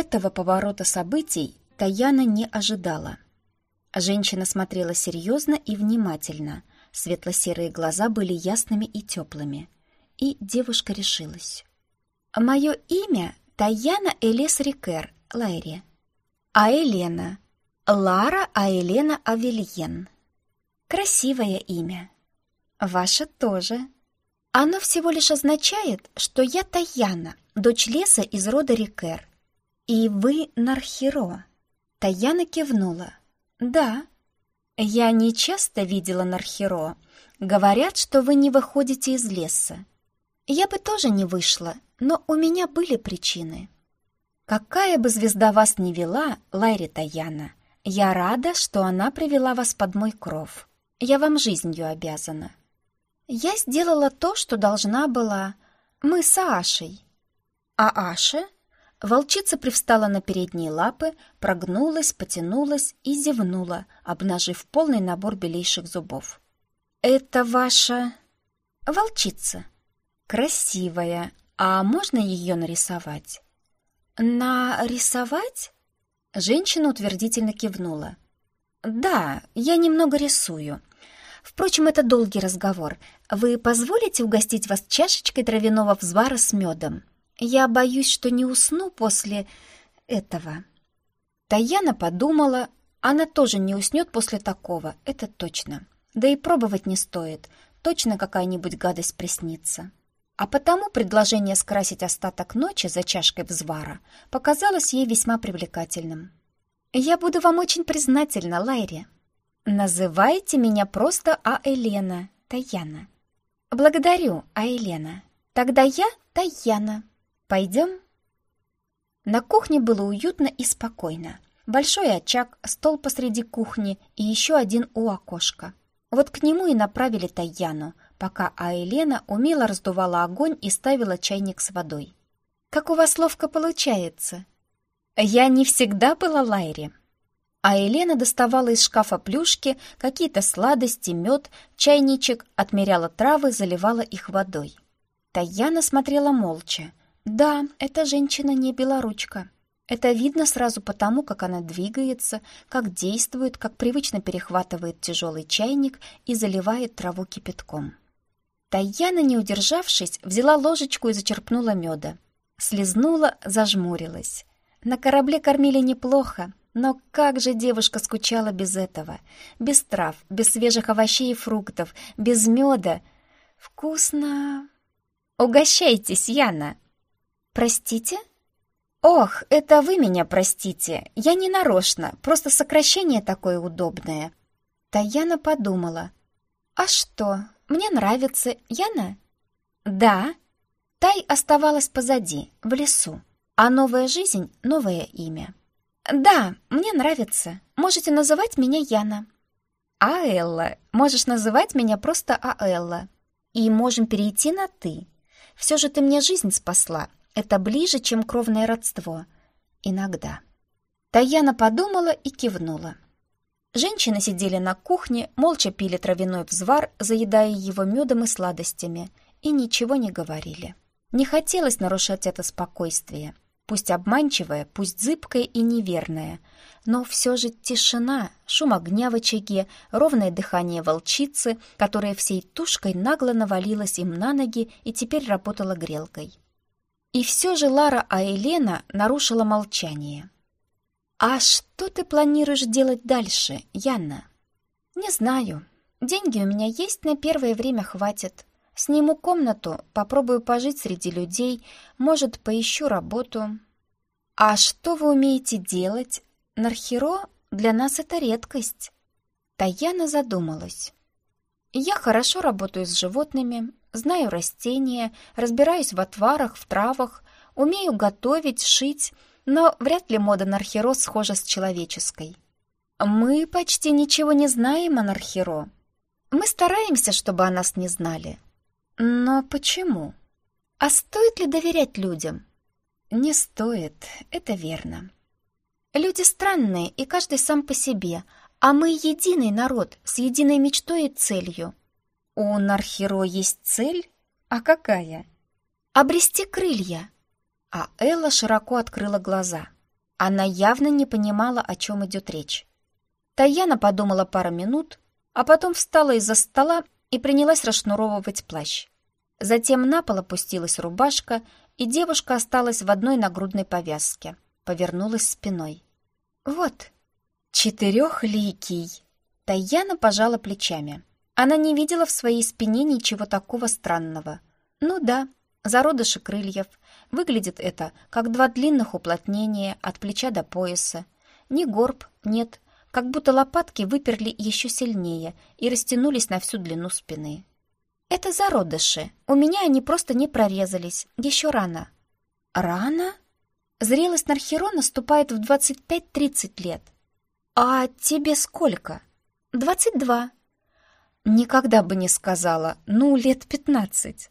Этого поворота событий Таяна не ожидала. Женщина смотрела серьезно и внимательно. Светло-серые глаза были ясными и теплыми. И девушка решилась. «Мое имя Таяна Элес Рикер, Лайри. А Елена? Лара А Елена Авельен. Красивое имя. Ваше тоже. Оно всего лишь означает, что я Таяна, дочь леса из рода Рикер. И вы Нархиро. Таяна кивнула. Да. Я не часто видела Нархиро. Говорят, что вы не выходите из леса. Я бы тоже не вышла, но у меня были причины. Какая бы звезда вас ни вела, Лайри Таяна, я рада, что она привела вас под мой кров. Я вам жизнью обязана. Я сделала то, что должна была. Мы с Ашей. А Аша? Волчица привстала на передние лапы, прогнулась, потянулась и зевнула, обнажив полный набор белейших зубов. «Это ваша...» «Волчица. Красивая. А можно ее нарисовать?» «Нарисовать?» Женщина утвердительно кивнула. «Да, я немного рисую. Впрочем, это долгий разговор. Вы позволите угостить вас чашечкой травяного взвара с медом? Я боюсь, что не усну после этого». Таяна подумала, она тоже не уснет после такого, это точно. Да и пробовать не стоит, точно какая-нибудь гадость приснится. А потому предложение скрасить остаток ночи за чашкой взвара показалось ей весьма привлекательным. «Я буду вам очень признательна, Лайри. Называйте меня просто А-Елена, Таяна». «Благодарю, А-Елена. Тогда я Таяна. Пойдем?» На кухне было уютно и спокойно. Большой очаг, стол посреди кухни и еще один у окошка. Вот к нему и направили Таяну — пока Аэлена умело раздувала огонь и ставила чайник с водой. «Как у вас ловко получается!» «Я не всегда была Лайри». А Елена доставала из шкафа плюшки, какие-то сладости, мед, чайничек, отмеряла травы, заливала их водой. Таяна смотрела молча. Да, эта женщина не белоручка. Это видно сразу потому, как она двигается, как действует, как привычно перехватывает тяжелый чайник и заливает траву кипятком. Таяна, не удержавшись, взяла ложечку и зачерпнула меда. Слизнула, зажмурилась. На корабле кормили неплохо, но как же девушка скучала без этого? Без трав, без свежих овощей и фруктов, без меда. Вкусно. Угощайтесь, Яна. Простите? Ох, это вы меня простите. Я не нарочно, просто сокращение такое удобное. Таяна подумала. А что, мне нравится Яна?» «Да». Тай оставалась позади, в лесу, а новая жизнь — новое имя. «Да, мне нравится. Можете называть меня Яна». «А Элла. Можешь называть меня просто Аэлла. И можем перейти на «ты». Все же ты мне жизнь спасла. Это ближе, чем кровное родство. Иногда». Таяна подумала и кивнула. Женщины сидели на кухне, молча пили травяной взвар, заедая его медом и сладостями, и ничего не говорили. Не хотелось нарушать это спокойствие. Пусть обманчивое, пусть зыбкое и неверное, но все же тишина, шум огня в очаге, ровное дыхание волчицы, которая всей тушкой нагло навалилась им на ноги и теперь работала грелкой. И все же Лара Аэлена нарушила молчание. «А что ты планируешь делать дальше, Яна?» «Не знаю. Деньги у меня есть, на первое время хватит. Сниму комнату, попробую пожить среди людей, может, поищу работу». «А что вы умеете делать? Нархеро для нас это редкость». Таяна задумалась. «Я хорошо работаю с животными, знаю растения, разбираюсь в отварах, в травах, умею готовить, шить, но вряд ли мода Нархеро схожа с человеческой. Мы почти ничего не знаем о Нархеро. Мы стараемся, чтобы о нас не знали. Но почему? А стоит ли доверять людям? Не стоит, это верно. Люди странные, и каждый сам по себе, а мы единый народ с единой мечтой и целью. У Нархеро есть цель? А какая? Обрести крылья, а Элла широко открыла глаза. Она явно не понимала, о чем идет речь. Таяна подумала пару минут, а потом встала из-за стола и принялась расшнуровывать плащ. Затем на пол опустилась рубашка, и девушка осталась в одной нагрудной повязке. Повернулась спиной. «Вот, четырехликий!» Таяна пожала плечами. Она не видела в своей спине ничего такого странного. Ну да, зародыши крыльев. Выглядит это, как два длинных уплотнения от плеча до пояса. Ни горб, нет, как будто лопатки выперли еще сильнее и растянулись на всю длину спины. «Это зародыши. У меня они просто не прорезались. Еще рано». «Рано?» Зрелость Нархеро наступает в 25-30 лет. «А тебе сколько?» «Двадцать два». Никогда бы не сказала, ну, лет пятнадцать.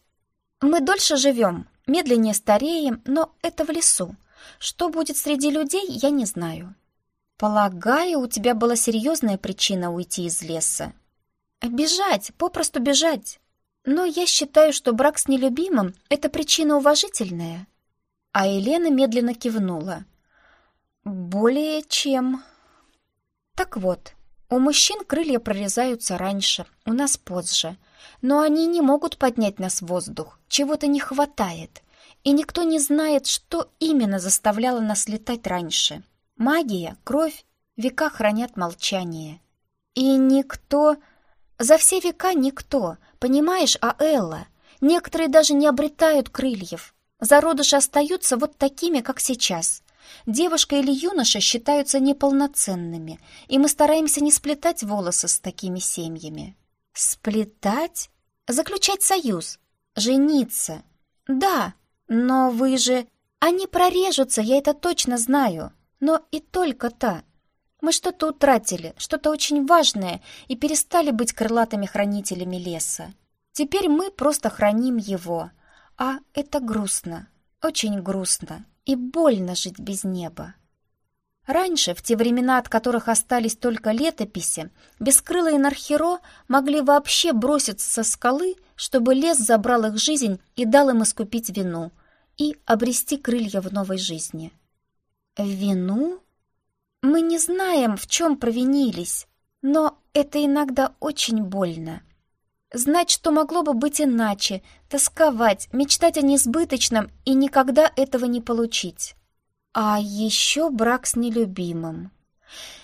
Мы дольше живем, медленнее стареем, но это в лесу. Что будет среди людей, я не знаю. Полагаю, у тебя была серьезная причина уйти из леса. Бежать, попросту бежать. Но я считаю, что брак с нелюбимым — это причина уважительная. А Елена медленно кивнула. Более чем... Так вот, у мужчин крылья прорезаются раньше, у нас позже. Но они не могут поднять нас в воздух, чего-то не хватает. И никто не знает, что именно заставляло нас летать раньше. Магия, кровь, века хранят молчание. И никто... За все века никто, понимаешь, а Элла? Некоторые даже не обретают крыльев. Зародыши остаются вот такими, как сейчас. Девушка или юноша считаются неполноценными, и мы стараемся не сплетать волосы с такими семьями. Сплетать? Заключать союз? Жениться? Да, но вы же... Они прорежутся, я это точно знаю. Но и только-то. Мы что-то утратили, что-то очень важное, и перестали быть крылатыми хранителями леса. Теперь мы просто храним его. А это грустно, очень грустно и больно жить без неба. Раньше, в те времена, от которых остались только летописи, бескрылые Нархеро могли вообще броситься со скалы, чтобы лес забрал их жизнь и дал им искупить вину и обрести крылья в новой жизни. Вину? Мы не знаем, в чем провинились, но это иногда очень больно. Знать, что могло бы быть иначе, тосковать, мечтать о несбыточном и никогда этого не получить. А еще брак с нелюбимым.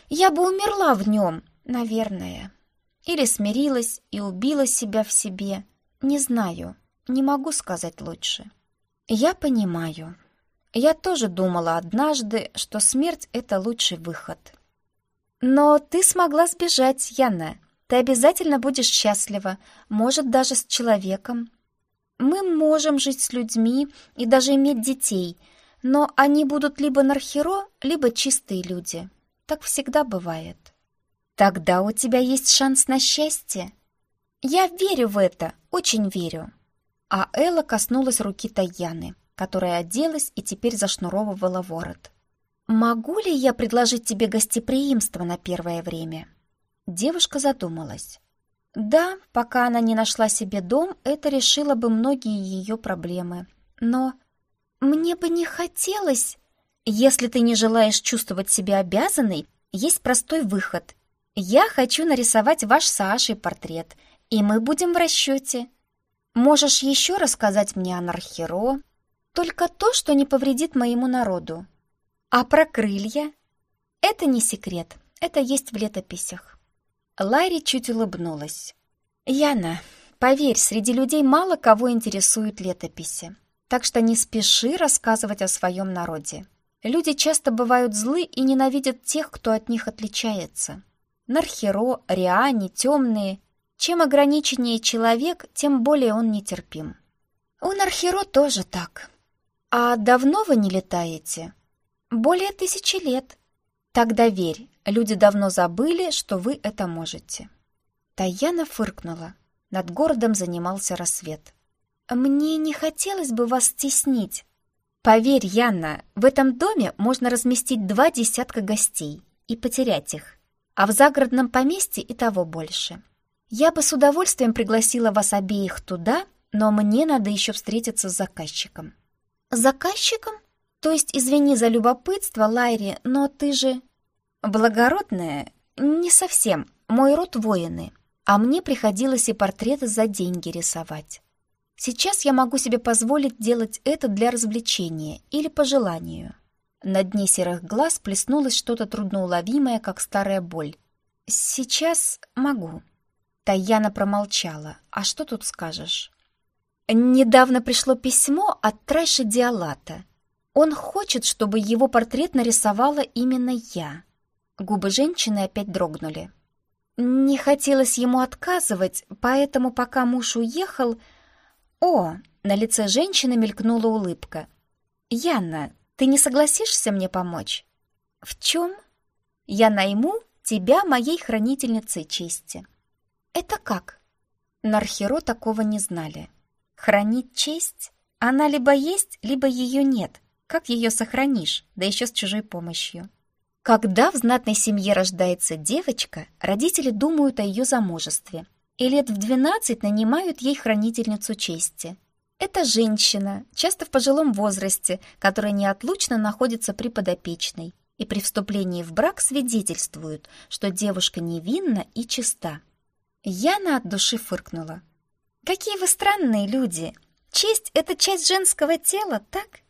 Я бы умерла в нем, наверное. Или смирилась и убила себя в себе. Не знаю, не могу сказать лучше. Я понимаю. Я тоже думала однажды, что смерть — это лучший выход. Но ты смогла сбежать, Яна. Ты обязательно будешь счастлива, может, даже с человеком. Мы можем жить с людьми и даже иметь детей, но они будут либо нархеро, либо чистые люди. Так всегда бывает. Тогда у тебя есть шанс на счастье. Я верю в это, очень верю. А Элла коснулась руки Таяны, которая оделась и теперь зашнуровывала ворот. «Могу ли я предложить тебе гостеприимство на первое время?» Девушка задумалась. Да, пока она не нашла себе дом, это решило бы многие ее проблемы. Но мне бы не хотелось... Если ты не желаешь чувствовать себя обязанной, есть простой выход. Я хочу нарисовать ваш с Ашей портрет, и мы будем в расчете. Можешь еще рассказать мне о Нархеро, только то, что не повредит моему народу. А про крылья? Это не секрет, это есть в летописях. Ларри чуть улыбнулась. «Яна, поверь, среди людей мало кого интересуют летописи, так что не спеши рассказывать о своем народе. Люди часто бывают злы и ненавидят тех, кто от них отличается. Нархеро, Риане, темные. Чем ограниченнее человек, тем более он нетерпим. У Нархеро тоже так. А давно вы не летаете? Более тысячи лет. Тогда верь, Люди давно забыли, что вы это можете. Таяна фыркнула. Над городом занимался рассвет. Мне не хотелось бы вас стеснить. Поверь, Яна, в этом доме можно разместить два десятка гостей и потерять их. А в загородном поместье и того больше. Я бы с удовольствием пригласила вас обеих туда, но мне надо еще встретиться с заказчиком. Заказчиком? То есть, извини за любопытство, Лайри, но ты же... Благородная? Не совсем. Мой род воины. А мне приходилось и портреты за деньги рисовать. Сейчас я могу себе позволить делать это для развлечения или по желанию. На дне серых глаз плеснулось что-то трудноуловимое, как старая боль. Сейчас могу. Таяна промолчала. А что тут скажешь? Недавно пришло письмо от Трэша Диалата. Он хочет, чтобы его портрет нарисовала именно я. Губы женщины опять дрогнули. Не хотелось ему отказывать, поэтому, пока муж уехал... О, на лице женщины мелькнула улыбка. «Яна, ты не согласишься мне помочь?» «В чем?» «Я найму тебя моей хранительницей чести». «Это как?» Нархеро такого не знали. «Хранить честь? Она либо есть, либо ее нет. Как ее сохранишь, да еще с чужой помощью?» Когда в знатной семье рождается девочка, родители думают о ее замужестве и лет в 12 нанимают ей хранительницу чести. Это женщина, часто в пожилом возрасте, которая неотлучно находится при подопечной и при вступлении в брак свидетельствует, что девушка невинна и чиста. Яна от души фыркнула. «Какие вы странные люди! Честь — это часть женского тела, так?»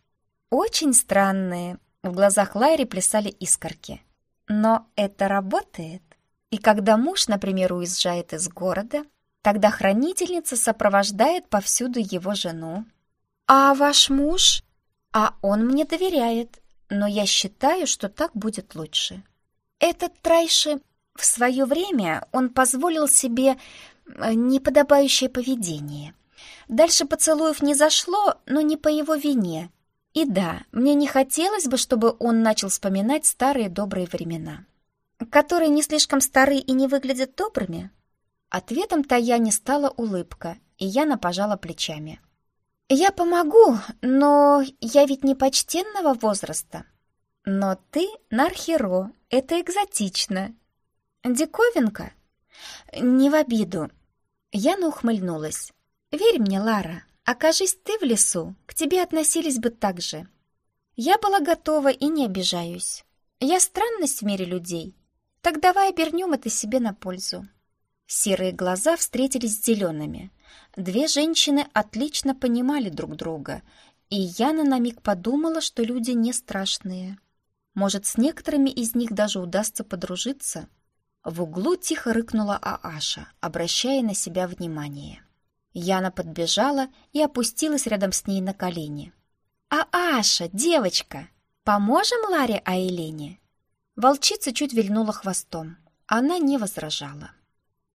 «Очень странные», в глазах Лайри плясали искорки. Но это работает. И когда муж, например, уезжает из города, тогда хранительница сопровождает повсюду его жену. А ваш муж? А он мне доверяет, но я считаю, что так будет лучше. Этот Трайши в свое время он позволил себе э, неподобающее поведение. Дальше поцелуев не зашло, но не по его вине — и да, мне не хотелось бы, чтобы он начал вспоминать старые добрые времена. Которые не слишком старые и не выглядят добрыми? Ответом Таяне стала улыбка, и Яна пожала плечами. «Я помогу, но я ведь не почтенного возраста. Но ты нархеро, это экзотично. Диковинка? Не в обиду». Яна ухмыльнулась. «Верь мне, Лара, Окажись ты в лесу, к тебе относились бы так же. Я была готова и не обижаюсь. Я странность в мире людей. Так давай обернем это себе на пользу. Серые глаза встретились с зелеными. Две женщины отлично понимали друг друга, и Яна на миг подумала, что люди не страшные. Может, с некоторыми из них даже удастся подружиться? В углу тихо рыкнула Ааша, обращая на себя внимание. Яна подбежала и опустилась рядом с ней на колени. «А Аша, девочка, поможем Ларе Айлене?» Волчица чуть вильнула хвостом. Она не возражала.